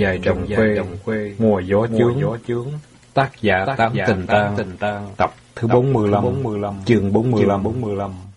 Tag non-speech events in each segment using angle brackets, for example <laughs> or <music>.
dài đồng quê, mùa gió chướng, tác giả tám tình tang, tập thứ 45, chương 45. 45. Mảnh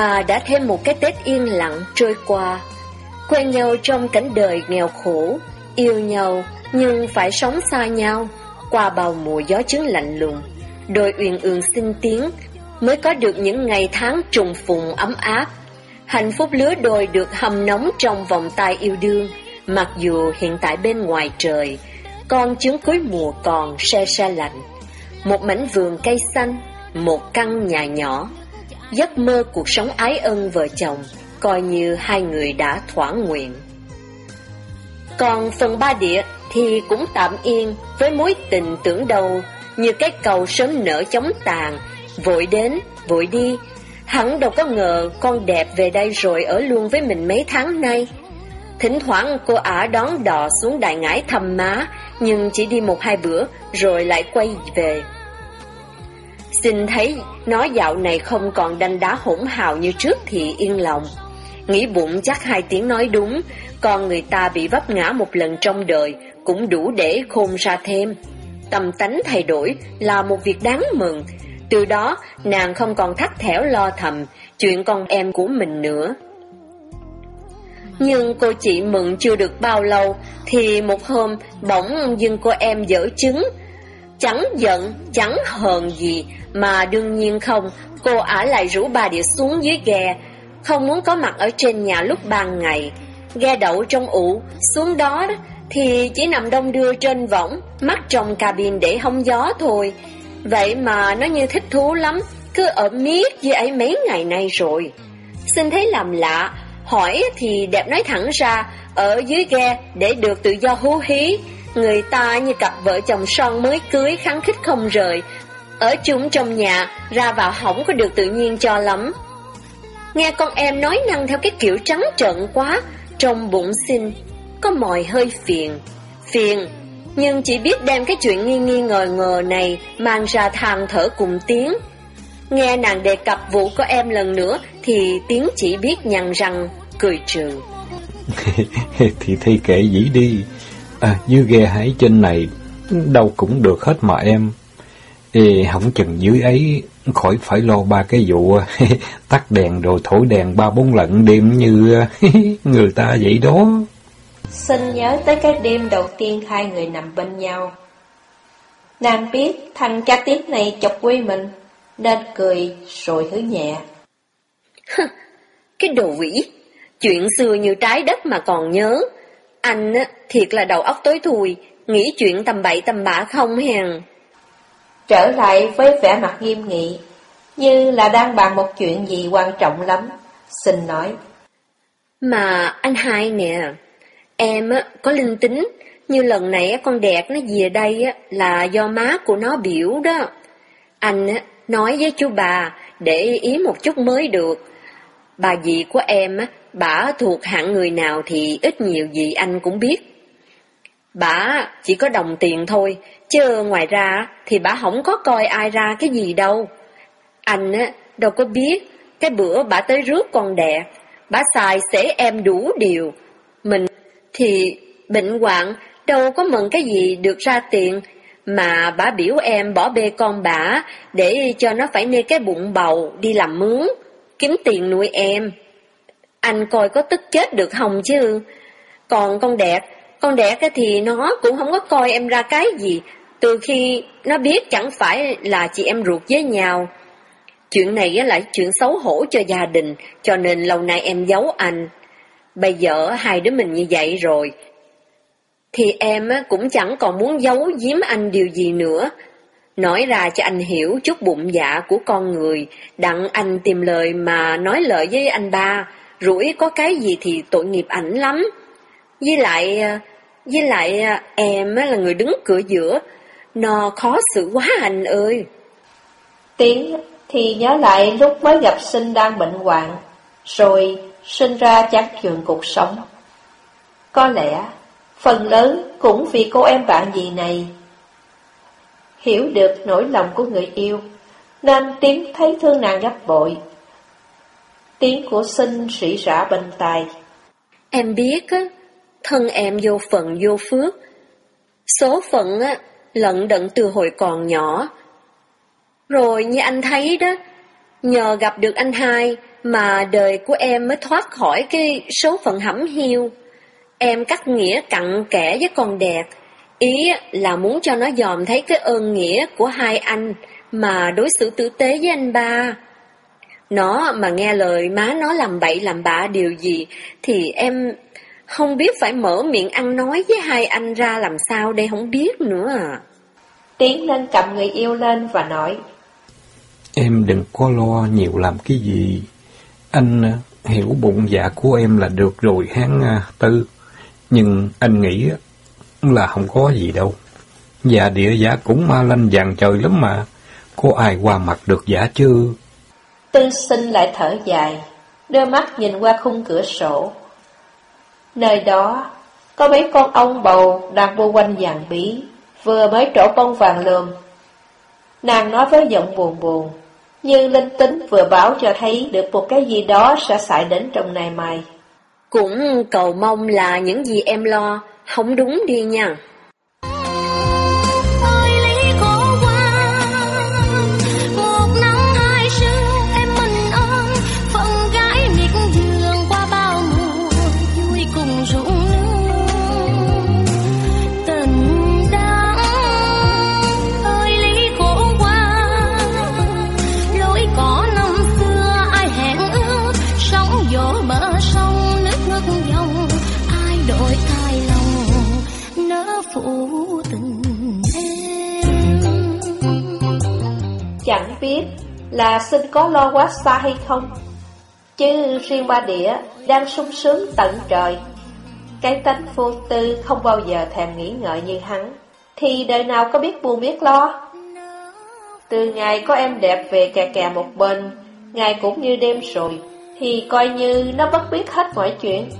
mà đã thêm một cái Tết yên lặng trôi qua. Quen nhau trong cảnh đời nghèo khổ, yêu nhau nhưng phải sống xa nhau, qua bao mùa gió chướng lạnh lùng. Đôi uyên ương sinh tiếng mới có được những ngày tháng trùng phùng ấm áp. Hạnh phúc lứa đôi được hầm nóng trong vòng tay yêu đương, mặc dù hiện tại bên ngoài trời, con trứng cuối mùa còn se se lạnh. Một mảnh vườn cây xanh, một căn nhà nhỏ, giấc mơ cuộc sống ái ân vợ chồng, coi như hai người đã thỏa nguyện. Còn phần ba địa thì cũng tạm yên với mối tình tưởng đầu như cái cầu sớm nở chóng tàn, vội đến, vội đi. Hẳn đâu có ngờ con đẹp về đây rồi ở luôn với mình mấy tháng nay. Thỉnh thoảng cô ả đón đò xuống đại ngãi thăm má, nhưng chỉ đi một hai bữa rồi lại quay về. Xin thấy nó dạo này không còn đanh đá hỗn hào như trước thì yên lòng. Nghĩ bụng chắc hai tiếng nói đúng, còn người ta bị vấp ngã một lần trong đời cũng đủ để khôn ra thêm. Tâm tánh thay đổi là một việc đáng mừng, từ đó nàng không còn thắt thẻo lo thầm chuyện con em của mình nữa. Nhưng cô chị mừng chưa được bao lâu thì một hôm bỗng dưng cô em dở chứng. Chẳng giận, chẳng hờn gì mà đương nhiên không, cô ả lại rủ bà địa xuống dưới ghe, không muốn có mặt ở trên nhà lúc ban ngày. Ghe đậu trong ụ, xuống đó thì chỉ nằm đông đưa trên võng, mắt trong cabin để hông gió thôi. Vậy mà nó như thích thú lắm, cứ ở miết dưới ấy mấy ngày nay rồi. Xin thấy làm lạ, hỏi thì đẹp nói thẳng ra, ở dưới ghe để được tự do hú hí. Người ta như cặp vợ chồng son mới cưới kháng khích không rời, ở chúng trong nhà, ra vào hỏng có được tự nhiên cho lắm. Nghe con em nói năng theo cái kiểu trắng trợn quá, trong bụng xin, có mòi hơi phiền. Phiền, nhưng chỉ biết đem cái chuyện nghi nghi ngờ ngờ này mang ra than thở cùng tiếng. Nghe nàng đề cập vụ có em lần nữa thì tiếng chỉ biết nhằn răng, cười trừ. <laughs> thì thi kệ dĩ đi. À, dưới ghe hải trên này, đâu cũng được hết mà em. Ê, không chừng dưới ấy khỏi phải lo ba cái vụ <laughs> tắt đèn rồi thổi đèn ba bốn lần đêm như <laughs> người ta vậy đó. Xin nhớ tới cái đêm đầu tiên hai người nằm bên nhau. Nàng biết thằng cha tiết này chọc quy mình, nên cười rồi hứa nhẹ. cái đồ quỷ, chuyện xưa như trái đất mà còn nhớ. Anh á, thiệt là đầu óc tối thui, nghĩ chuyện tầm bậy tầm bạ không hèn. Trở lại với vẻ mặt nghiêm nghị, như là đang bàn một chuyện gì quan trọng lắm. Xin nói. Mà anh hai nè, em á, có linh tính, như lần này á, con đẹp nó về đây á, là do má của nó biểu đó. Anh á, nói với chú bà để ý một chút mới được. Bà dì của em á, bả thuộc hạng người nào thì ít nhiều gì anh cũng biết. Bả chỉ có đồng tiền thôi, chứ ngoài ra thì bả không có coi ai ra cái gì đâu. Anh á, đâu có biết, cái bữa bà tới rước con đẻ, bà xài xế em đủ điều. Mình thì bệnh hoạn, đâu có mừng cái gì được ra tiền, mà bà biểu em bỏ bê con bà để cho nó phải nê cái bụng bầu đi làm mướn, kiếm tiền nuôi em. Anh coi có tức chết được hồng chứ? Còn con đẹp, con đẹp thì nó cũng không có coi em ra cái gì, từ khi nó biết chẳng phải là chị em ruột với nhau. Chuyện này là chuyện xấu hổ cho gia đình, cho nên lâu nay em giấu anh. Bây giờ hai đứa mình như vậy rồi, thì em cũng chẳng còn muốn giấu giếm anh điều gì nữa. Nói ra cho anh hiểu chút bụng dạ của con người, đặng anh tìm lời mà nói lời với anh ba, rủi có cái gì thì tội nghiệp ảnh lắm. Với lại, à, với lại à, em là người đứng cửa giữa, nó khó xử quá anh ơi. Tiến thì nhớ lại lúc mới gặp sinh đang bệnh hoạn, rồi sinh ra chán chường cuộc sống. Có lẽ phần lớn cũng vì cô em bạn gì này. Hiểu được nỗi lòng của người yêu, nên Tiến thấy thương nàng gấp bội. Tiếng của sinh sĩ rã bên tai. Em biết thân em vô phận vô phước. Số phận lận đận từ hồi còn nhỏ. Rồi như anh thấy đó, nhờ gặp được anh hai mà đời của em mới thoát khỏi cái số phận hẩm hiu. Em cắt nghĩa cặn kẽ với con đẹp, ý là muốn cho nó dòm thấy cái ơn nghĩa của hai anh mà đối xử tử tế với anh ba. Nó mà nghe lời má nó làm bậy làm bạ điều gì thì em không biết phải mở miệng ăn nói với hai anh ra làm sao đây không biết nữa à. Tiến lên cầm người yêu lên và nói Em đừng có lo nhiều làm cái gì. Anh à, hiểu bụng dạ của em là được rồi hán à, tư. Nhưng anh nghĩ là không có gì đâu. Dạ địa giả cũng ma lanh vàng trời lắm mà. Có ai qua mặt được giả chứ? Tư sinh lại thở dài, đưa mắt nhìn qua khung cửa sổ. Nơi đó, có mấy con ong bầu đang vô quanh vàng bí, vừa mới trổ bông vàng lườm. Nàng nói với giọng buồn buồn, như linh tính vừa báo cho thấy được một cái gì đó sẽ xảy đến trong ngày mai. Cũng cầu mong là những gì em lo, không đúng đi nha. Là sinh có lo quá xa hay không? Chứ riêng ba đĩa đang sung sướng tận trời. Cái tánh vô tư không bao giờ thèm nghĩ ngợi như hắn. Thì đời nào có biết buồn biết lo? Từ ngày có em đẹp về kè kè một bên, Ngày cũng như đêm rồi, Thì coi như nó bất biết hết mọi chuyện.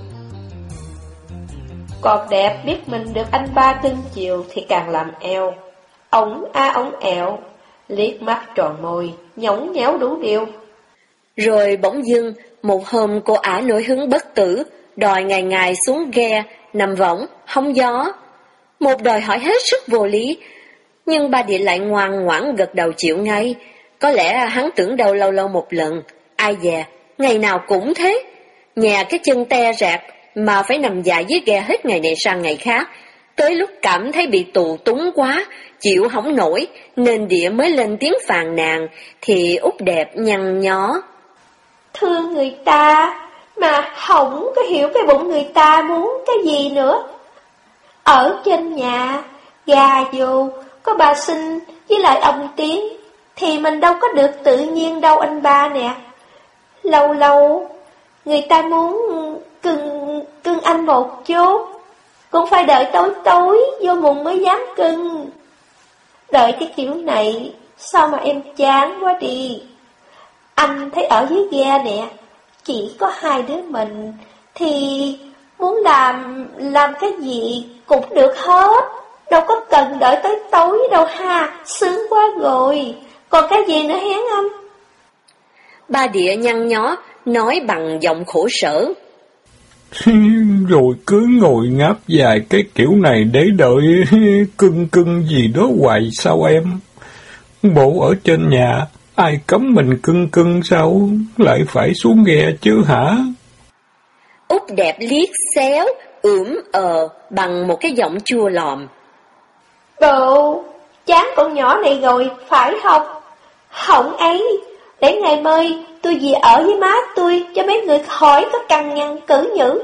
Còn đẹp biết mình được anh ba cưng chiều Thì càng làm eo. Ống a ống ẹo liếc mắt tròn môi, nhõng nhéo đủ điều. Rồi bỗng dưng, một hôm cô ả nổi hứng bất tử, đòi ngày ngày xuống ghe, nằm võng, hóng gió. Một đòi hỏi hết sức vô lý, nhưng ba địa lại ngoan ngoãn gật đầu chịu ngay. Có lẽ hắn tưởng đâu lâu lâu một lần, ai dè, ngày nào cũng thế. Nhà cái chân te rạc mà phải nằm dài dưới ghe hết ngày này sang ngày khác. Tới lúc cảm thấy bị tù túng quá, chịu không nổi, nên địa mới lên tiếng phàn nàn, thì út đẹp nhăn nhó. Thương người ta, mà không có hiểu cái bụng người ta muốn cái gì nữa. Ở trên nhà, gà dù, có bà sinh với lại ông Tiến, thì mình đâu có được tự nhiên đâu anh ba nè. Lâu lâu, người ta muốn cưng, cưng anh một chút, cũng phải đợi tối tối vô mùng mới dám cưng. Đợi cái kiểu này, sao mà em chán quá đi. Anh thấy ở dưới ghe nè, chỉ có hai đứa mình, thì muốn làm, làm cái gì cũng được hết. Đâu có cần đợi tới tối đâu ha, sướng quá rồi. Còn cái gì nữa hén anh? Ba địa nhăn nhó, nói bằng giọng khổ sở. <laughs> Rồi cứ ngồi ngáp dài cái kiểu này để đợi <laughs> cưng cưng gì đó hoài sao em? Bộ ở trên nhà, ai cấm mình cưng cưng sao? Lại phải xuống ghe chứ hả? Út đẹp liếc xéo, ưỡm ờ bằng một cái giọng chua lòm. Bộ, chán con nhỏ này rồi, phải không? Hỏng ấy, để ngày mai tôi về ở với má tôi cho mấy người khỏi có cằn nhằn cử nhữ.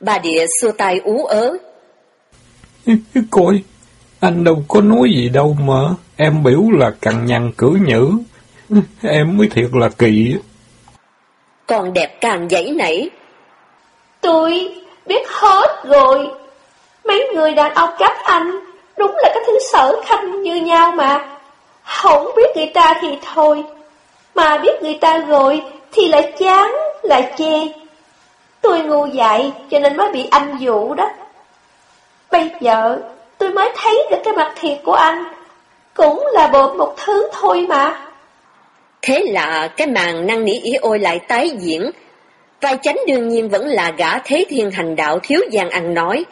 Bà địa xua tay ú ớ. <laughs> Coi, anh đâu có nói gì đâu mà, em biểu là cằn nhằn cử nhữ. <laughs> Em mới thiệt là kỳ. Còn đẹp càng dãy nảy. Tôi biết hết rồi. Mấy người đàn ông các anh, đúng là cái thứ sở khanh như nhau mà. Không biết người ta thì thôi, mà biết người ta rồi thì lại chán, lại chê. Tôi ngu dại cho nên mới bị anh dụ đó. Bây giờ tôi mới thấy được cái mặt thiệt của anh, cũng là bộ một thứ thôi mà. Thế là cái màn năng nỉ ý ôi lại tái diễn. Vai chánh đương nhiên vẫn là gã thế thiên hành đạo thiếu gian ăn nói.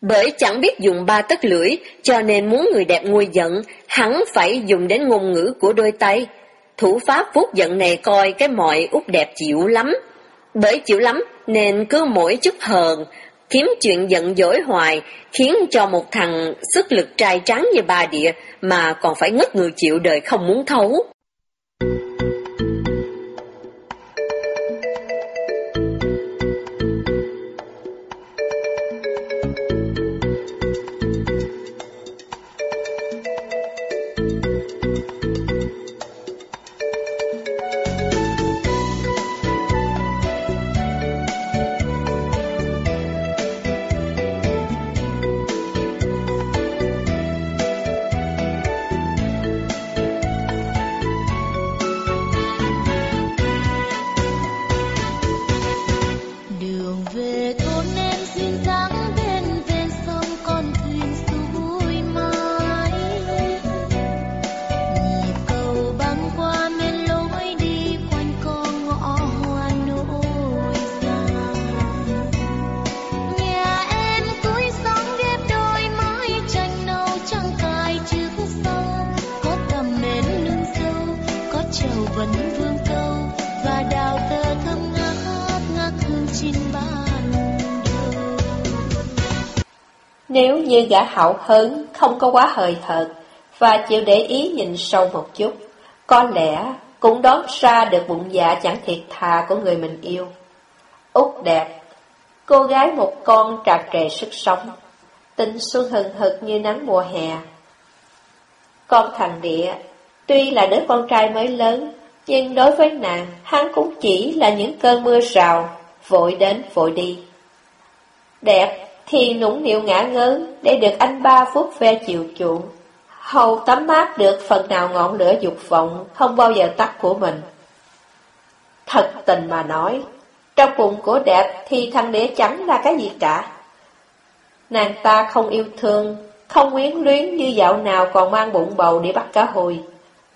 Bởi chẳng biết dùng ba tấc lưỡi, cho nên muốn người đẹp nguôi giận, hắn phải dùng đến ngôn ngữ của đôi tay. Thủ pháp vuốt giận này coi cái mọi út đẹp chịu lắm. Bởi chịu lắm nên cứ mỗi chút hờn, kiếm chuyện giận dỗi hoài, khiến cho một thằng sức lực trai trắng như bà địa mà còn phải ngất người chịu đời không muốn thấu. Nếu như gã hậu hớn không có quá hời hợt và chịu để ý nhìn sâu một chút, có lẽ cũng đón ra được bụng dạ chẳng thiệt thà của người mình yêu. Út đẹp, cô gái một con tràn trề sức sống, tình xuân hừng hực như nắng mùa hè. Con thằng địa, tuy là đứa con trai mới lớn, nhưng đối với nàng, hắn cũng chỉ là những cơn mưa rào, vội đến vội đi. Đẹp thì nũng nịu ngã ngớn để được anh ba phút ve chiều chuộng. Hầu tắm mát được phần nào ngọn lửa dục vọng không bao giờ tắt của mình. Thật tình mà nói, trong bụng của đẹp thì thằng đĩa chẳng là cái gì cả. Nàng ta không yêu thương, không quyến luyến như dạo nào còn mang bụng bầu để bắt cá hồi.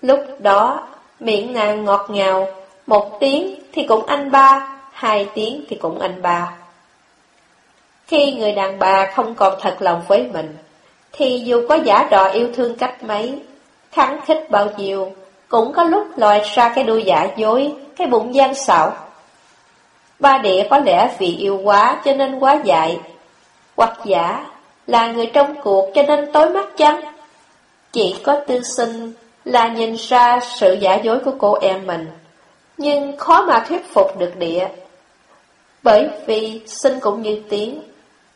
Lúc đó, miệng nàng ngọt ngào, một tiếng thì cũng anh ba, hai tiếng thì cũng anh ba. Khi người đàn bà không còn thật lòng với mình, thì dù có giả đò yêu thương cách mấy, kháng khích bao nhiêu, cũng có lúc lòi ra cái đuôi giả dối, cái bụng gian xạo. Ba địa có lẽ vì yêu quá cho nên quá dại, hoặc giả là người trong cuộc cho nên tối mắt chăng? Chỉ có tư sinh là nhìn ra sự giả dối của cô em mình, nhưng khó mà thuyết phục được địa. Bởi vì sinh cũng như tiếng,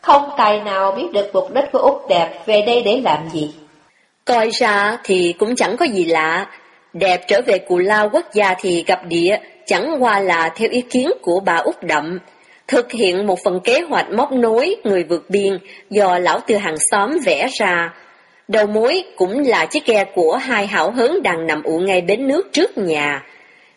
không tài nào biết được mục đích của Úc Đẹp về đây để làm gì. Coi ra thì cũng chẳng có gì lạ. Đẹp trở về Cù Lao quốc gia thì gặp địa, chẳng qua là theo ý kiến của bà Úc Đậm. Thực hiện một phần kế hoạch móc nối người vượt biên do lão tư hàng xóm vẽ ra. Đầu mối cũng là chiếc ghe của hai hảo hớn đang nằm ụ ngay bến nước trước nhà.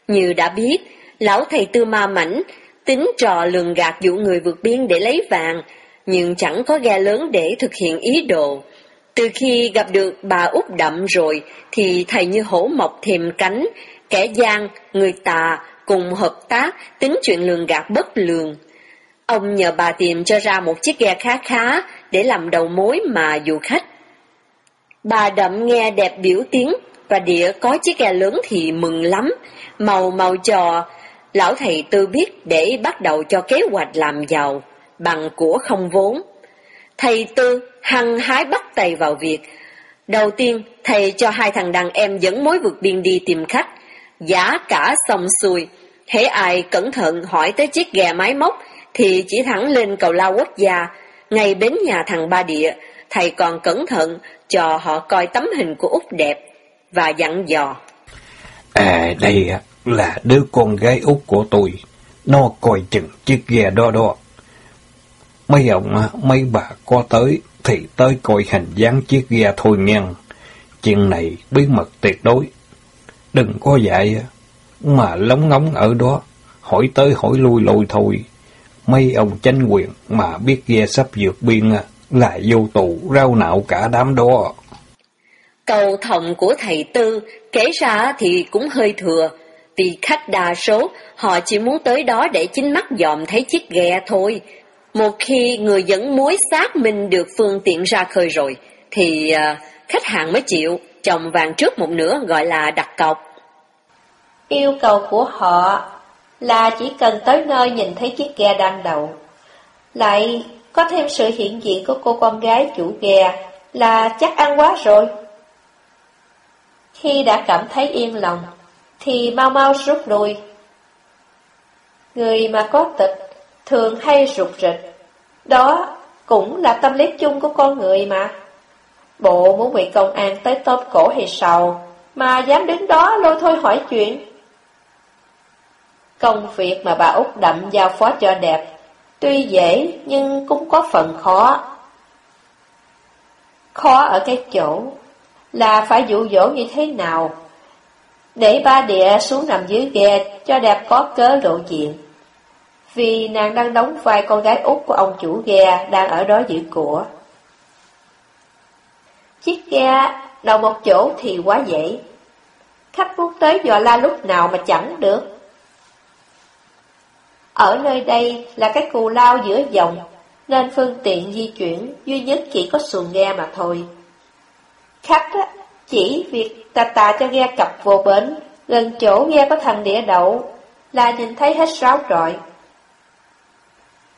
Như đã biết, lão thầy tư ma mảnh tính trò lường gạt dụ người vượt biên để lấy vàng, nhưng chẳng có ghe lớn để thực hiện ý đồ. Từ khi gặp được bà út đậm rồi, thì thầy như hổ mọc thềm cánh, kẻ gian, người tà, cùng hợp tác, tính chuyện lường gạt bất lường. Ông nhờ bà tìm cho ra một chiếc ghe khá khá để làm đầu mối mà dụ khách. Bà đậm nghe đẹp biểu tiếng và địa có chiếc ghe lớn thì mừng lắm, màu màu trò, lão thầy tư biết để bắt đầu cho kế hoạch làm giàu, bằng của không vốn. Thầy tư hăng hái bắt tay vào việc. Đầu tiên, thầy cho hai thằng đàn em dẫn mối vượt biên đi tìm khách, giá cả xong xuôi. Hễ ai cẩn thận hỏi tới chiếc ghe máy móc thì chỉ thẳng lên cầu lao quốc gia, ngay bến nhà thằng Ba Địa, thầy còn cẩn thận cho họ coi tấm hình của Út đẹp và dặn dò. À, đây là đứa con gái Út của tôi, nó coi chừng chiếc ghe đó đó. Mấy ông, mấy bà có tới thì tới coi hình dáng chiếc ghe thôi ngang. Chuyện này bí mật tuyệt đối. Đừng có dạy mà lóng ngóng ở đó, hỏi tới hỏi lui lôi thôi. Mấy ông tranh quyền mà biết ghe sắp vượt biên là vô tù rau nạo cả đám đó. Cầu thòng của thầy Tư kể ra thì cũng hơi thừa, vì khách đa số họ chỉ muốn tới đó để chính mắt dòm thấy chiếc ghe thôi. Một khi người dẫn mối xác minh được phương tiện ra khơi rồi, thì uh, khách hàng mới chịu, chồng vàng trước một nửa gọi là đặt cọc. Yêu cầu của họ là chỉ cần tới nơi nhìn thấy chiếc ghe đang đậu. Lại có thêm sự hiện diện của cô con gái chủ ghe là chắc ăn quá rồi. Khi đã cảm thấy yên lòng, thì mau mau rút lui. Người mà có tịch thường hay rụt rịch, đó cũng là tâm lý chung của con người mà. Bộ muốn bị công an tới tóm cổ hay sầu, mà dám đứng đó lôi thôi hỏi chuyện. Công việc mà bà Út Đậm giao phó cho đẹp, tuy dễ nhưng cũng có phần khó. Khó ở cái chỗ là phải dụ dỗ như thế nào, để ba địa xuống nằm dưới ghe cho đẹp có cớ lộ diện. Vì nàng đang đóng vai con gái út của ông chủ ghe đang ở đó giữ của. Chiếc ghe đầu một chỗ thì quá dễ. Khách muốn tới dò la lúc nào mà chẳng được. Ở nơi đây là cái cù lao giữa dòng, nên phương tiện di chuyển duy nhất chỉ có xuồng ghe mà thôi. Khách á, chỉ việc tà tà cho ghe cập vô bến, gần chỗ ghe có thằng đĩa đậu, là nhìn thấy hết ráo trọi.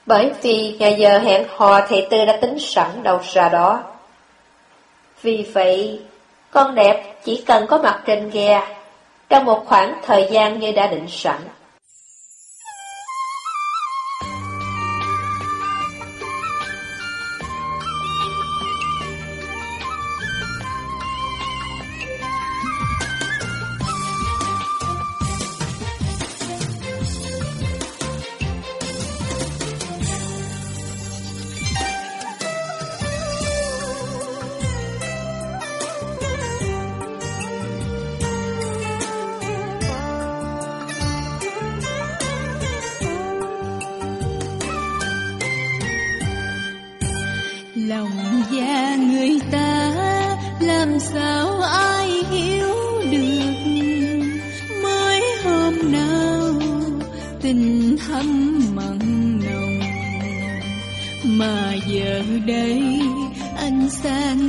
Bởi vì ngày giờ hẹn hò thầy Tư đã tính sẵn đâu ra đó. Vì vậy, con đẹp chỉ cần có mặt trên ghe, trong một khoảng thời gian như đã định sẵn.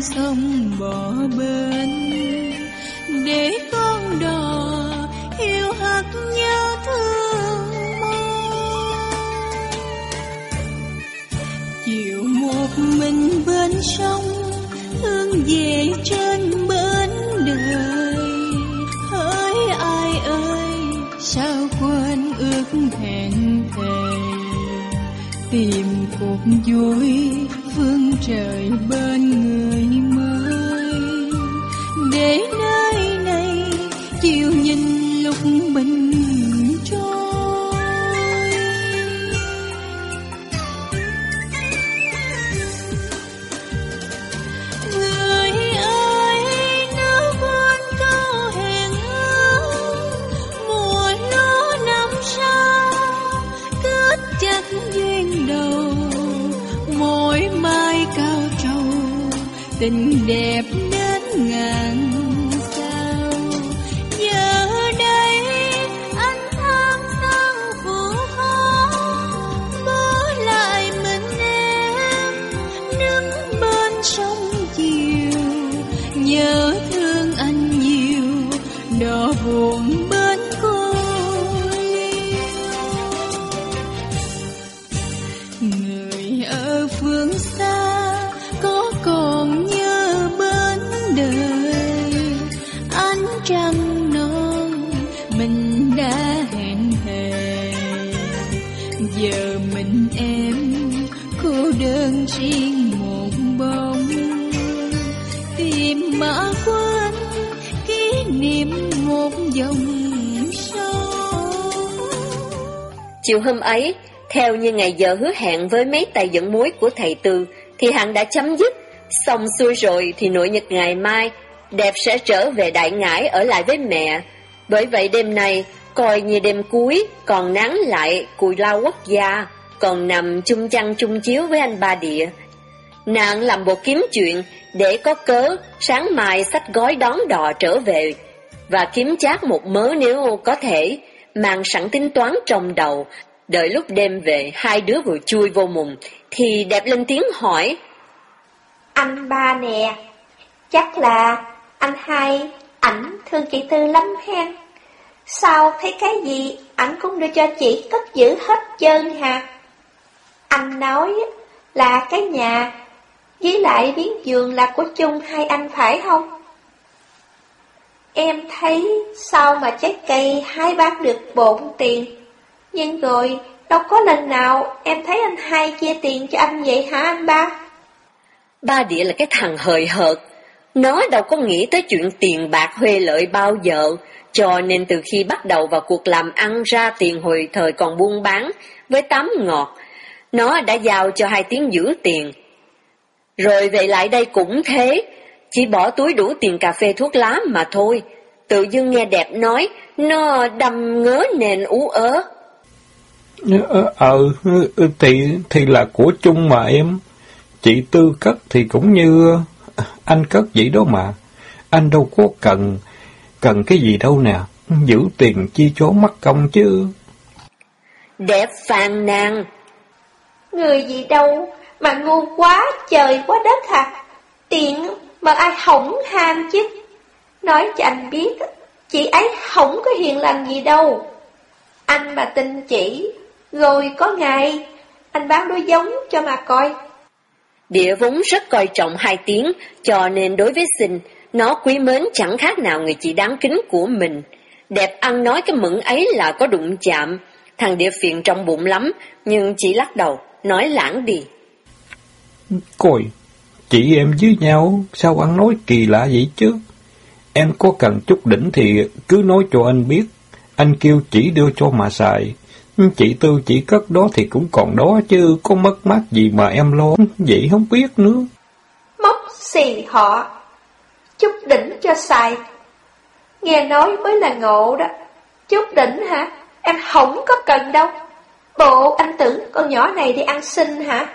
sông bỏ bên. Để con đò hiu hắt nhớ thương chiều một mình bên sông thương về trên bến đời. Hỡi ai ơi, sao quên ước hẹn thề? Tìm cuộc vui phương trời bên. Chiều hôm ấy, theo như ngày giờ hứa hẹn với mấy tài dẫn mối của thầy Tư, thì hắn đã chấm dứt. Xong xuôi rồi thì nội nhật ngày mai, đẹp sẽ trở về đại ngãi ở lại với mẹ. Bởi vậy đêm nay, coi như đêm cuối, còn nắng lại cùi lao quốc gia, còn nằm chung chăn chung chiếu với anh ba địa. Nàng làm bộ kiếm chuyện, để có cớ, sáng mai sách gói đón đò trở về, và kiếm chát một mớ nếu có thể, mang sẵn tính toán trong đầu. Đợi lúc đêm về, hai đứa vừa chui vô mùng, thì đẹp lên tiếng hỏi. Anh ba nè, chắc là anh hai ảnh thương chị Tư lắm hen. Sao thấy cái gì ảnh cũng đưa cho chị cất giữ hết trơn hả? Anh nói là cái nhà với lại miếng giường là của chung hai anh phải không? Em thấy sao mà trái cây hai bác được bộn tiền, nhưng rồi đâu có lần nào em thấy anh hai chia tiền cho anh vậy hả anh ba? Ba địa là cái thằng hời hợt, nó đâu có nghĩ tới chuyện tiền bạc huê lợi bao giờ, cho nên từ khi bắt đầu vào cuộc làm ăn ra tiền hồi thời còn buôn bán với tám ngọt, nó đã giao cho hai tiếng giữ tiền. Rồi về lại đây cũng thế, chỉ bỏ túi đủ tiền cà phê thuốc lá mà thôi. Tự dưng nghe đẹp nói, nó đâm ngớ nền ú ớ. Ờ, ờ, thì, thì là của chung mà em. Chị Tư cất thì cũng như anh cất vậy đó mà. Anh đâu có cần, cần cái gì đâu nè. Giữ tiền chi chó mất công chứ. Đẹp phàn nàn. Người gì đâu mà ngu quá trời quá đất hả? Tiền mà ai hỏng ham chứ. Nói cho anh biết, chị ấy không có hiền lành gì đâu. Anh mà tin chỉ, rồi có ngày anh bán đôi giống cho mà coi. Địa vốn rất coi trọng hai tiếng, cho nên đối với sinh, nó quý mến chẳng khác nào người chị đáng kính của mình. Đẹp ăn nói cái mượn ấy là có đụng chạm, thằng địa phiền trong bụng lắm, nhưng chỉ lắc đầu, nói lãng đi. Coi, chị em với nhau, sao ăn nói kỳ lạ vậy chứ? Em có cần chút đỉnh thì cứ nói cho anh biết, anh kêu chỉ đưa cho mà xài. Chị Tư chỉ cất đó thì cũng còn đó chứ, có mất mát gì mà em lo, vậy không biết nữa. Móc xì họ, chút đỉnh cho xài. Nghe nói mới là ngộ đó. Chút đỉnh hả? Em không có cần đâu. Bộ anh tưởng con nhỏ này đi ăn xin hả?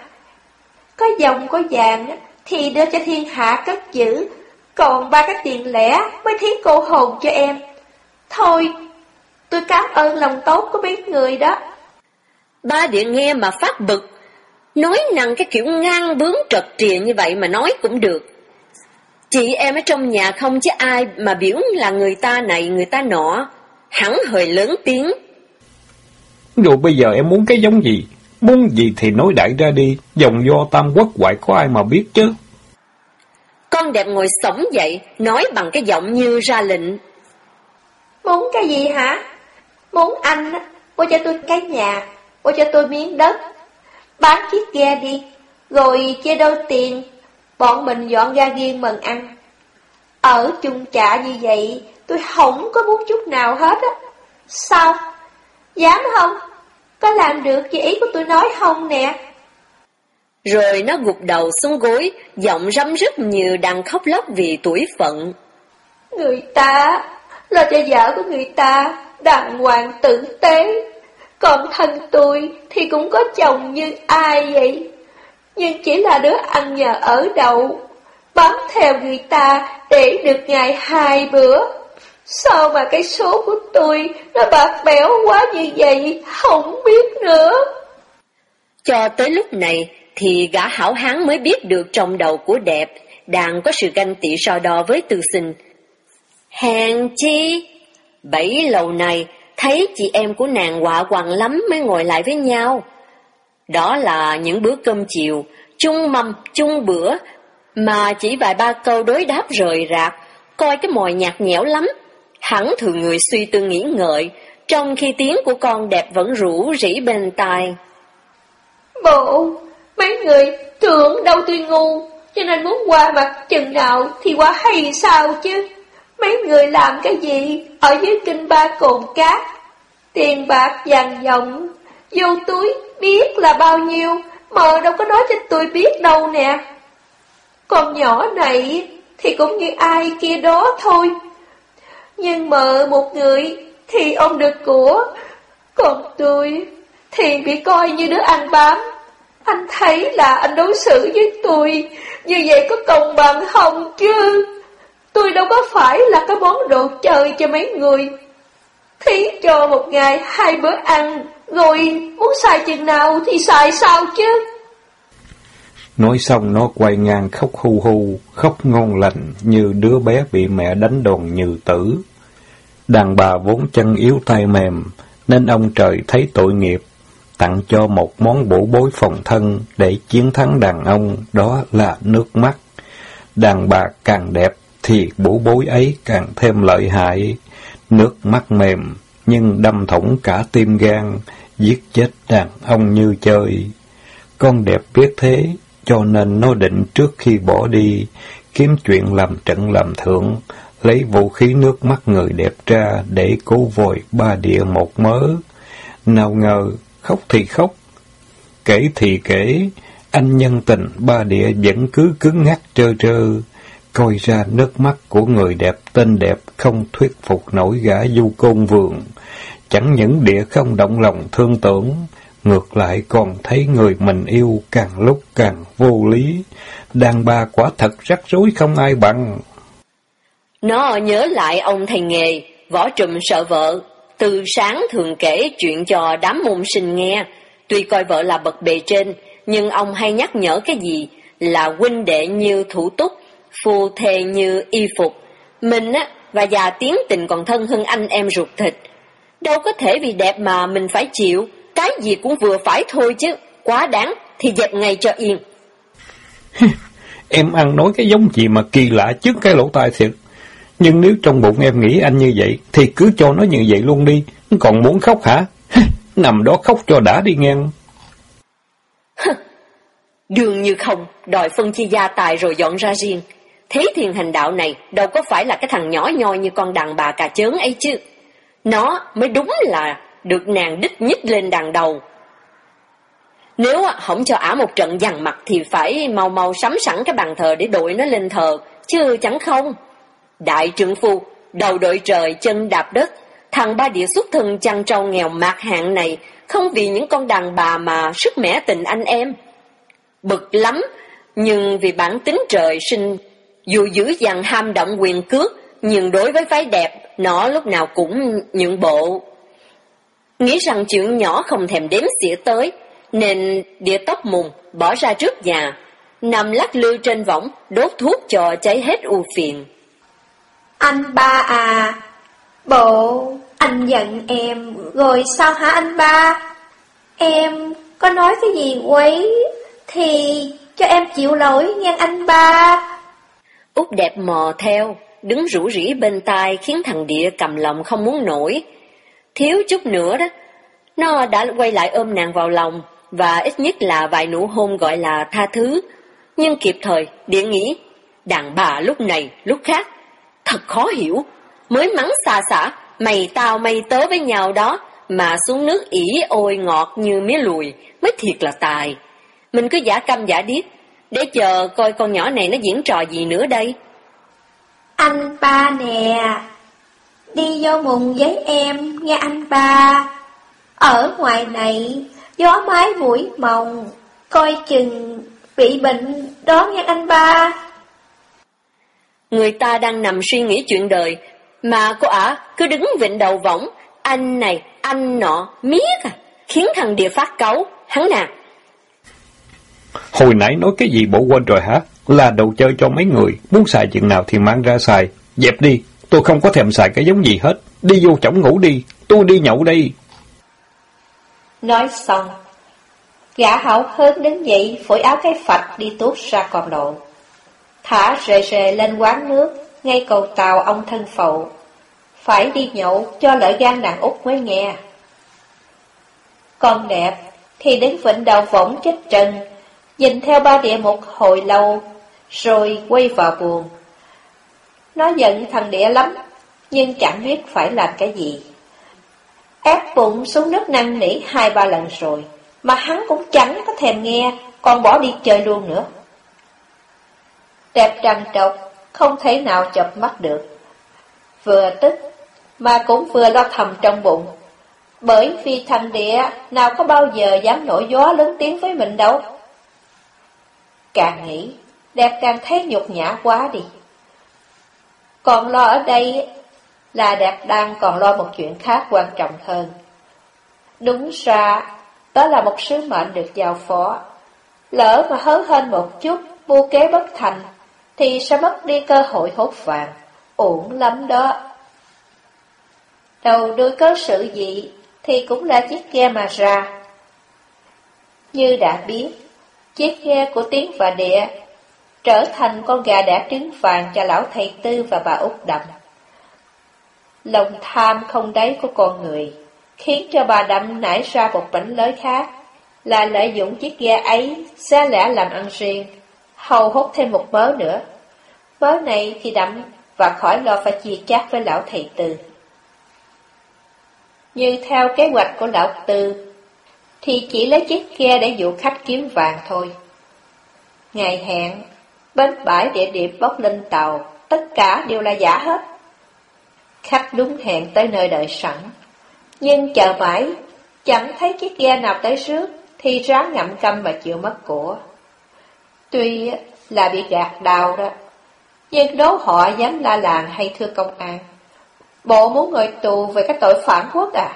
Có dòng có vàng thì đưa cho thiên hạ cất giữ, còn ba cái tiền lẻ mới thiến cô hồn cho em. Thôi, tôi cảm ơn lòng tốt của mấy người đó. Ba điện nghe mà phát bực, nói năng cái kiểu ngang bướng trật trìa như vậy mà nói cũng được. Chị em ở trong nhà không chứ ai mà biểu là người ta này người ta nọ, hẳn hơi lớn tiếng. Rồi bây giờ em muốn cái giống gì? Muốn gì thì nói đại ra đi, dòng do tam quốc hoại có ai mà biết chứ. Con đẹp ngồi sống dậy, nói bằng cái giọng như ra lệnh. Muốn cái gì hả? Muốn anh mua cho tôi cái nhà, mua cho tôi miếng đất, bán chiếc ghe đi, rồi chia đôi tiền, bọn mình dọn ra riêng mần ăn. Ở chung trả như vậy, tôi không có muốn chút nào hết á. Sao? Dám không? Có làm được như ý của tôi nói không nè? Rồi nó gục đầu xuống gối, giọng răm rứt như đang khóc lóc vì tuổi phận. Người ta, lo cho vợ của người ta, đàng hoàng tử tế. Còn thân tôi thì cũng có chồng như ai vậy? Nhưng chỉ là đứa ăn nhờ ở đậu. bám theo người ta để được ngày hai bữa. Sao mà cái số của tôi nó bạc bẽo quá như vậy, không biết nữa. Cho tới lúc này thì gã hảo hán mới biết được trong đầu của đẹp đang có sự ganh tị so đo với tư sinh. Hèn chi, bảy lâu này thấy chị em của nàng quạ quằn lắm mới ngồi lại với nhau. Đó là những bữa cơm chiều, chung mâm, chung bữa, mà chỉ vài ba câu đối đáp rời rạc, coi cái mồi nhạt nhẽo lắm. Hẳn thường người suy tư nghĩ ngợi, trong khi tiếng của con đẹp vẫn rủ rỉ bên tai. Bộ, mấy người tưởng đâu tôi ngu, cho nên muốn qua mặt chừng nào thì qua hay sao chứ. Mấy người làm cái gì ở dưới kinh ba cồn cát? Tiền bạc vàng dòng, vô túi biết là bao nhiêu, mờ đâu có nói cho tôi biết đâu nè. Con nhỏ này thì cũng như ai kia đó thôi. Nhưng mợ một người thì ông được của, còn tôi thì bị coi như đứa ăn bám. Anh thấy là anh đối xử với tôi như vậy có công bằng không chứ? Tôi đâu có phải là cái món đồ chơi cho mấy người. Thí cho một ngày hai bữa ăn, rồi muốn xài chừng nào thì xài sao chứ? Nói xong nó quay ngang khóc hu hu, khóc ngon lành như đứa bé bị mẹ đánh đòn như tử. Đàn bà vốn chân yếu tay mềm, nên ông trời thấy tội nghiệp, tặng cho một món bổ bối phòng thân để chiến thắng đàn ông, đó là nước mắt. Đàn bà càng đẹp thì bổ bối ấy càng thêm lợi hại. Nước mắt mềm, nhưng đâm thủng cả tim gan, giết chết đàn ông như chơi. Con đẹp biết thế, cho nên nó định trước khi bỏ đi, kiếm chuyện làm trận làm thưởng, lấy vũ khí nước mắt người đẹp ra để cố vội ba địa một mớ. Nào ngờ, khóc thì khóc, kể thì kể, anh nhân tình ba địa vẫn cứ cứng ngắc trơ trơ, coi ra nước mắt của người đẹp tên đẹp không thuyết phục nổi gã du côn vườn. Chẳng những địa không động lòng thương tưởng, ngược lại còn thấy người mình yêu càng lúc càng vô lý. Đàn bà quả thật rắc rối không ai bằng. Nó nhớ lại ông thầy nghề, võ trùm sợ vợ, từ sáng thường kể chuyện cho đám môn sinh nghe. Tuy coi vợ là bậc bề trên, nhưng ông hay nhắc nhở cái gì là huynh đệ như thủ túc, phù thề như y phục. Mình á, và già tiếng tình còn thân hơn anh em ruột thịt. Đâu có thể vì đẹp mà mình phải chịu, cái gì cũng vừa phải thôi chứ, quá đáng thì dẹp ngay cho yên. <laughs> em ăn nói cái giống gì mà kỳ lạ trước cái lỗ tai thiệt. Nhưng nếu trong bụng em nghĩ anh như vậy, thì cứ cho nó như vậy luôn đi. Còn muốn khóc hả? <laughs> Nằm đó khóc cho đã đi ngang. <laughs> Đương như không, đòi phân chia gia tài rồi dọn ra riêng. Thế thiền hành đạo này đâu có phải là cái thằng nhỏ nhoi như con đàn bà cà chớn ấy chứ. Nó mới đúng là được nàng đích nhích lên đàn đầu. Nếu không cho ả một trận dằn mặt thì phải mau mau sắm sẵn cái bàn thờ để đội nó lên thờ, chứ chẳng không. Đại trưởng phu, đầu đội trời chân đạp đất, thằng ba địa xuất thân chăn trâu nghèo mạc hạng này, không vì những con đàn bà mà sức mẻ tình anh em. Bực lắm, nhưng vì bản tính trời sinh, dù dữ dằn ham động quyền cước, nhưng đối với phái đẹp, nó lúc nào cũng nhượng bộ. Nghĩ rằng chuyện nhỏ không thèm đếm xỉa tới, nên địa tóc mùng bỏ ra trước nhà, nằm lắc lư trên võng, đốt thuốc cho cháy hết u phiền. Anh ba à, bộ, anh giận em, rồi sao hả anh ba? Em có nói cái gì quấy, thì cho em chịu lỗi nghe anh ba. Út đẹp mò theo, đứng rủ rỉ bên tai khiến thằng địa cầm lòng không muốn nổi. Thiếu chút nữa đó, nó đã quay lại ôm nàng vào lòng, và ít nhất là vài nụ hôn gọi là tha thứ. Nhưng kịp thời, địa nghĩ, đàn bà lúc này, lúc khác, thật khó hiểu, mới mắng xà xả, mày tao mày tớ với nhau đó, mà xuống nước ỉ ôi ngọt như mía lùi, mới thiệt là tài. Mình cứ giả câm giả điếc, để chờ coi con nhỏ này nó diễn trò gì nữa đây. Anh ba nè, đi vô mùng với em nghe anh ba. Ở ngoài này, gió mái mũi mồng, coi chừng bị bệnh đó nghe anh ba. Người ta đang nằm suy nghĩ chuyện đời, mà cô ả cứ đứng vịnh đầu võng, anh này, anh nọ, miết à, khiến thằng địa phát cáu, hắn nè. Hồi nãy nói cái gì bộ quên rồi hả? Là đồ chơi cho mấy người, muốn xài chừng nào thì mang ra xài. Dẹp đi, tôi không có thèm xài cái giống gì hết. Đi vô chổng ngủ đi, tôi đi nhậu đây. Nói xong, gã hảo hớn đứng dậy, phổi áo cái phạch đi tuốt ra còn lộ. Thả rề rề lên quán nước, ngay cầu tàu ông thân phậu. Phải đi nhậu cho lợi gan đàn út mới nghe. Con đẹp thì đến vịnh đầu võng chết trần, nhìn theo ba địa một hồi lâu, rồi quay vào buồn. Nó giận thằng địa lắm, nhưng chẳng biết phải làm cái gì. Ép bụng xuống nước năn nỉ hai ba lần rồi, mà hắn cũng chẳng có thèm nghe, còn bỏ đi chơi luôn nữa. Đẹp trăng trọc, không thể nào chập mắt được. Vừa tức, mà cũng vừa lo thầm trong bụng. Bởi vì thằng địa nào có bao giờ dám nổi gió lớn tiếng với mình đâu. Càng nghĩ, đẹp càng thấy nhục nhã quá đi. Còn lo ở đây là đẹp đang còn lo một chuyện khác quan trọng hơn. Đúng ra, đó là một sứ mệnh được giao phó. Lỡ mà hớ hên một chút, mưu kế bất thành, thì sẽ mất đi cơ hội hốt vàng, ổn lắm đó. Đầu đuôi có sự gì thì cũng là chiếc ghe mà ra. Như đã biết, chiếc ghe của Tiến và Địa trở thành con gà đẻ trứng vàng cho lão thầy Tư và bà Út Đậm. Lòng tham không đáy của con người, khiến cho bà Đậm nảy ra một bánh lới khác, là lợi dụng chiếc ghe ấy, xa lẻ làm ăn riêng, hầu hút thêm một mớ nữa. Mớ này thì Đậm và khỏi lo phải chia chác với lão thầy Tư. Như theo kế hoạch của lão Tư, thì chỉ lấy chiếc ghe để dụ khách kiếm vàng thôi. Ngày hẹn, bên bãi địa điểm bốc lên tàu, tất cả đều là giả hết. Khách đúng hẹn tới nơi đợi sẵn, nhưng chờ mãi, chẳng thấy chiếc ghe nào tới trước, thì ráng ngậm câm và chịu mất của. Tuy là bị gạt đào đó, nhưng đố họ dám la làng hay thưa công an. Bộ muốn ngồi tù về các tội phản quốc à?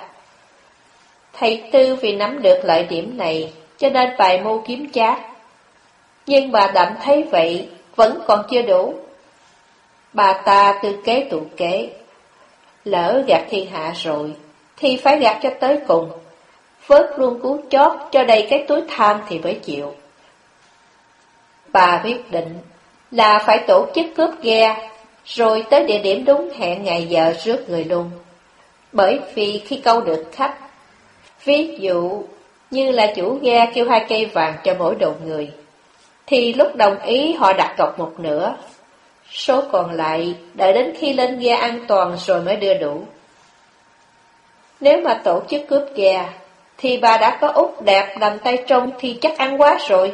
Thầy Tư vì nắm được lợi điểm này, cho nên bài mưu kiếm chát. Nhưng bà Đậm thấy vậy, vẫn còn chưa đủ. Bà ta tư kế tụ kế, lỡ gạt thiên hạ rồi, thì phải gạt cho tới cùng. Vớt luôn cú chót cho đầy cái túi tham thì mới chịu. Bà quyết định là phải tổ chức cướp ghe, rồi tới địa điểm đúng hẹn ngày giờ rước người luôn. Bởi vì khi câu được khách, ví dụ như là chủ ghe kêu hai cây vàng cho mỗi đầu người, thì lúc đồng ý họ đặt cọc một nửa, số còn lại đợi đến khi lên ghe an toàn rồi mới đưa đủ. Nếu mà tổ chức cướp ghe, thì bà đã có út đẹp làm tay trông thì chắc ăn quá rồi.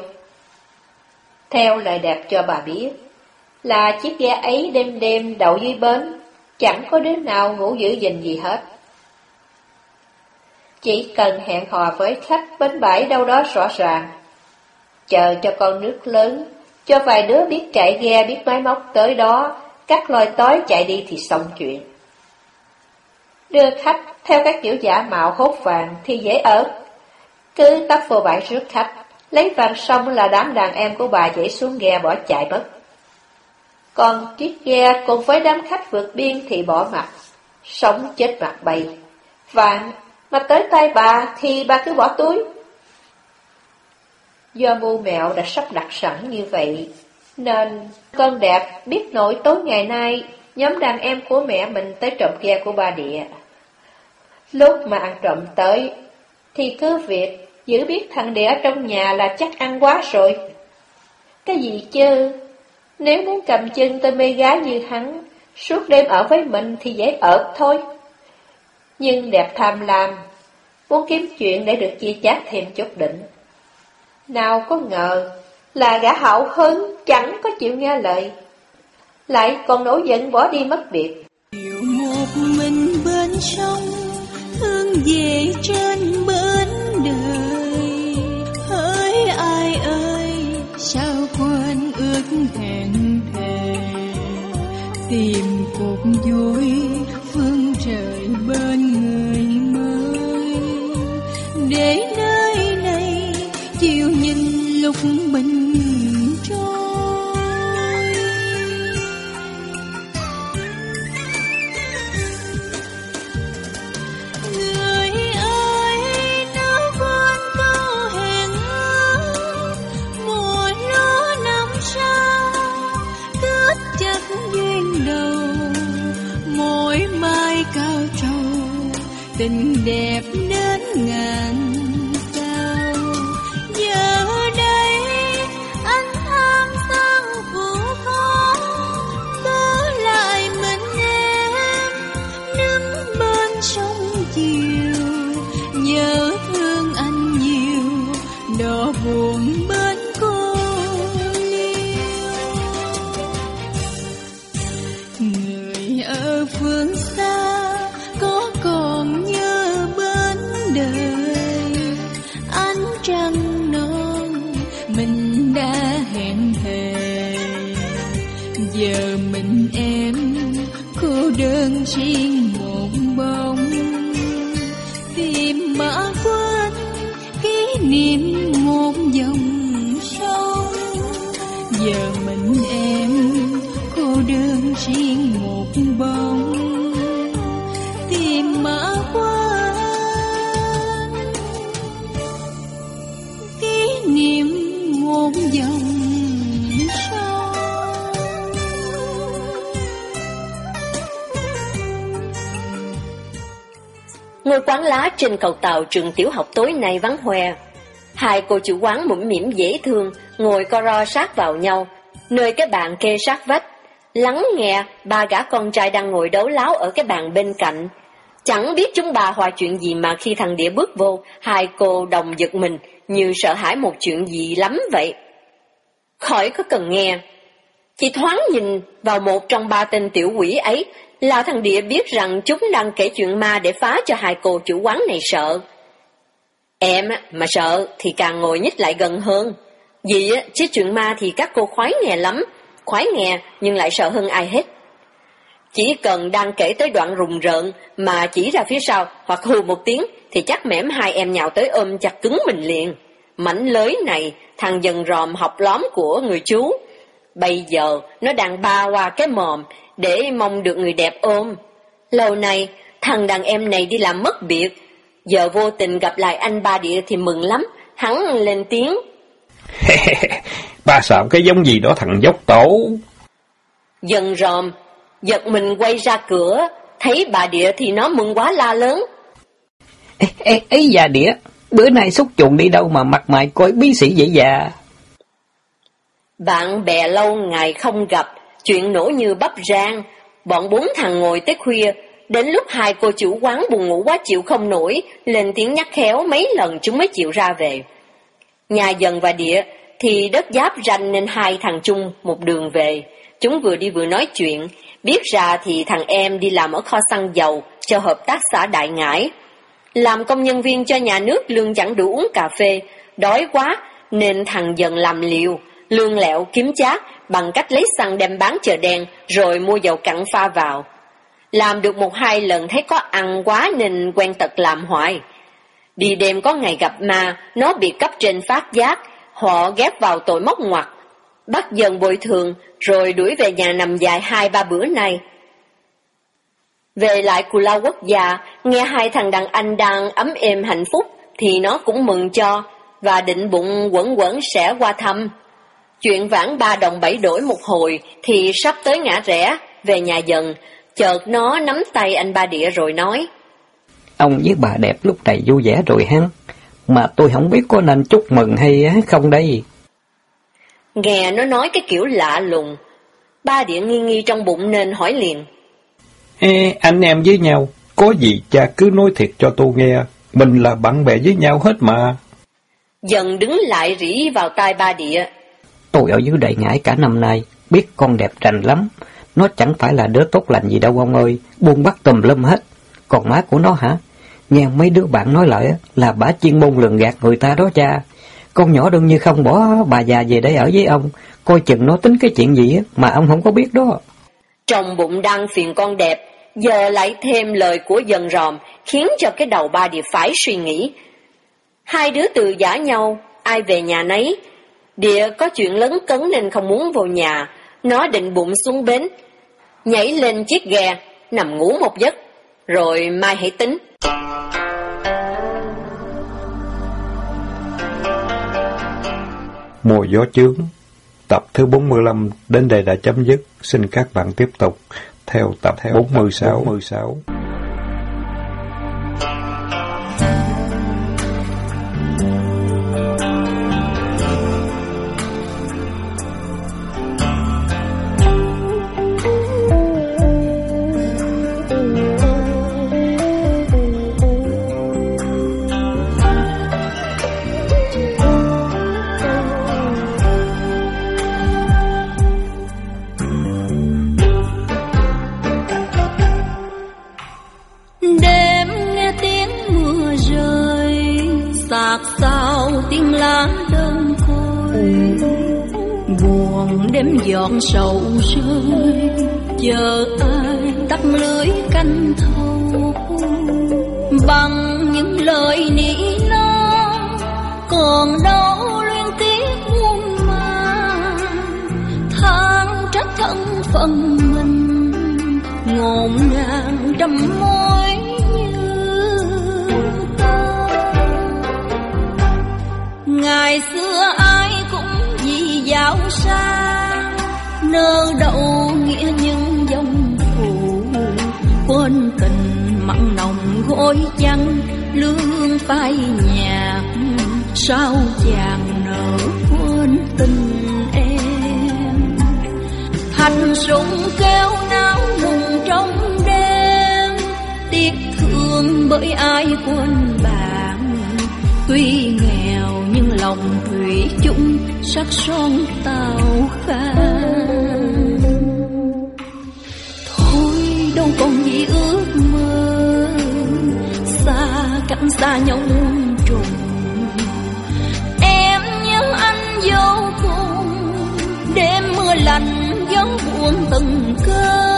Theo lời đẹp cho bà biết, là chiếc ghe ấy đêm đêm đậu dưới bến, chẳng có đứa nào ngủ giữ gìn gì hết. Chỉ cần hẹn hò với khách bến bãi đâu đó rõ ràng, chờ cho con nước lớn, cho vài đứa biết chạy ghe biết máy móc tới đó, cắt loài tối chạy đi thì xong chuyện. Đưa khách theo các kiểu giả mạo hốt vàng thì dễ ớt, cứ tấp vô bãi rước khách, lấy vàng xong là đám đàn em của bà nhảy xuống ghe bỏ chạy mất. Còn chiếc ghe cùng với đám khách vượt biên thì bỏ mặt, sống chết mặt bay. Vàng mà tới tay bà thì bà cứ bỏ túi. Do mưu mẹo đã sắp đặt sẵn như vậy, nên con đẹp biết nổi tối ngày nay nhóm đàn em của mẹ mình tới trộm ghe của ba địa. Lúc mà ăn trộm tới, thì cứ việc giữ biết thằng đẻ trong nhà là chắc ăn quá rồi. Cái gì chứ? Nếu muốn cầm chân tên mê gái như hắn, suốt đêm ở với mình thì dễ ợt thôi. Nhưng đẹp tham lam, muốn kiếm chuyện để được chia chác thêm chút đỉnh. Nào có ngờ là gã hảo hứng chẳng có chịu nghe lời, lại còn nổi giận bỏ đi mất biệt. Điều một mình bên trong thương về trời. Ở phương xa, có còn nhớ bên đời. Ánh trăng non mình đã hẹn thề giờ mình em, cô đơn riêng Ngôi quán lá trên cầu tàu trường tiểu học tối nay vắng hoe. Hai cô chủ quán mũm mỉm dễ thương, ngồi co ro sát vào nhau, nơi cái bàn kê sát vách. Lắng nghe, ba gã con trai đang ngồi đấu láo ở cái bàn bên cạnh. Chẳng biết chúng bà hòa chuyện gì mà khi thằng đĩa bước vô, hai cô đồng giật mình, như sợ hãi một chuyện gì lắm vậy. Khỏi có cần nghe. Chị thoáng nhìn vào một trong ba tên tiểu quỷ ấy lão thằng Địa biết rằng chúng đang kể chuyện ma để phá cho hai cô chủ quán này sợ. Em mà sợ thì càng ngồi nhích lại gần hơn. Vì chứ chuyện ma thì các cô khoái nghe lắm, khoái nghe nhưng lại sợ hơn ai hết. Chỉ cần đang kể tới đoạn rùng rợn mà chỉ ra phía sau hoặc hù một tiếng thì chắc mẻm hai em nhào tới ôm chặt cứng mình liền. Mảnh lưới này thằng dần ròm học lóm của người chú. Bây giờ nó đang ba qua cái mồm để mong được người đẹp ôm. Lâu nay thằng đàn em này đi làm mất biệt. Giờ vô tình gặp lại anh ba địa thì mừng lắm. Hắn lên tiếng. <laughs> ba xạo cái giống gì đó thằng dốc tổ. Dần ròm, giật mình quay ra cửa, thấy bà địa thì nó mừng quá la lớn. Ê, ê, ê già đĩa, bữa nay xúc chuồng đi đâu mà mặt mày coi bí sĩ vậy già? Bạn bè lâu ngày không gặp, chuyện nổ như bắp rang. Bọn bốn thằng ngồi tới khuya, đến lúc hai cô chủ quán buồn ngủ quá chịu không nổi, lên tiếng nhắc khéo mấy lần chúng mới chịu ra về. Nhà dần và địa thì đất giáp ranh nên hai thằng chung một đường về. Chúng vừa đi vừa nói chuyện, biết ra thì thằng em đi làm ở kho xăng dầu cho hợp tác xã Đại Ngãi. Làm công nhân viên cho nhà nước lương chẳng đủ uống cà phê, đói quá nên thằng dần làm liều, lương lẹo kiếm chác bằng cách lấy xăng đem bán chợ đen rồi mua dầu cặn pha vào. Làm được một hai lần thấy có ăn quá nên quen tật làm hoài. Đi đêm có ngày gặp ma, nó bị cấp trên phát giác, họ ghép vào tội móc ngoặt. Bắt dần bồi thường, rồi đuổi về nhà nằm dài hai ba bữa nay. Về lại Cù Lao Quốc gia, nghe hai thằng đàn anh đang ấm êm hạnh phúc, thì nó cũng mừng cho, và định bụng quẩn quẩn sẽ qua thăm. Chuyện vãn ba đồng bảy đổi một hồi, thì sắp tới ngã rẽ, về nhà dần, chợt nó nắm tay anh ba địa rồi nói. Ông với bà đẹp lúc này vui vẻ rồi hắn, mà tôi không biết có nên chúc mừng hay không đây. Nghe nó nói cái kiểu lạ lùng, ba địa nghi nghi trong bụng nên hỏi liền. Ê, anh em với nhau, có gì cha cứ nói thiệt cho tôi nghe, mình là bạn bè với nhau hết mà. Dần đứng lại rỉ vào tai ba địa. Tôi ở dưới đại ngãi cả năm nay, biết con đẹp rành lắm. Nó chẳng phải là đứa tốt lành gì đâu ông ơi, buông bắt tùm lum hết. Còn má của nó hả? Nghe mấy đứa bạn nói lại là bả chuyên môn lường gạt người ta đó cha. Con nhỏ đương như không bỏ bà già về đây ở với ông, coi chừng nó tính cái chuyện gì mà ông không có biết đó. Trong bụng đang phiền con đẹp, giờ lại thêm lời của dần ròm, khiến cho cái đầu ba địa phải suy nghĩ. Hai đứa từ giả nhau, ai về nhà nấy. Địa có chuyện lớn cấn nên không muốn vào nhà, nó định bụng xuống bến, nhảy lên chiếc ghe, nằm ngủ một giấc, rồi mai hãy tính. Mùa gió chướng Tập thứ 45 đến đây đã chấm dứt. Xin các bạn tiếp tục theo tập 46. 46. Gối chăn lương phai nhạt sao chàng nỡ quên tình em? Thành súng kêu náo nùng trong đêm, tiếc thương bởi ai quên bạn? Tuy nghèo nhưng lòng thủy chung sắc son tàu khác xa nhau muôn trùng. Em nhớ anh vô cùng đêm mưa lạnh gió buồn từng cơn.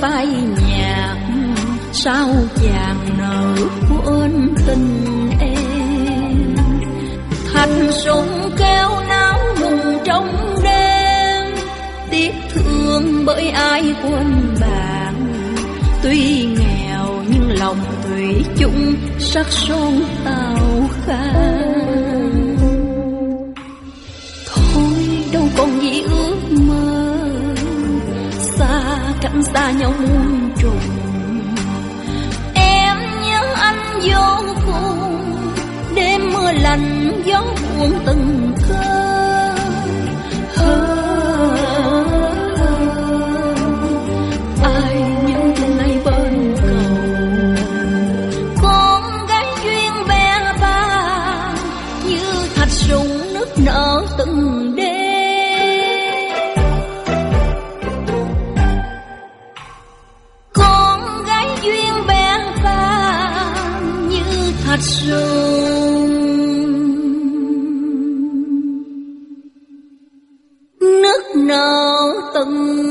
Phai nhạt, sao chàng nỡ quên tình em? Thành súng kêu náo nùng trong đêm, tiếc thương bởi ai quên bạn? Tuy nghèo nhưng lòng thủy chung sắc son tao khai xa nhau muôn trùng. Em nhớ anh vô cùng, đêm mưa lạnh gió buồn từng như thạch nước nở từng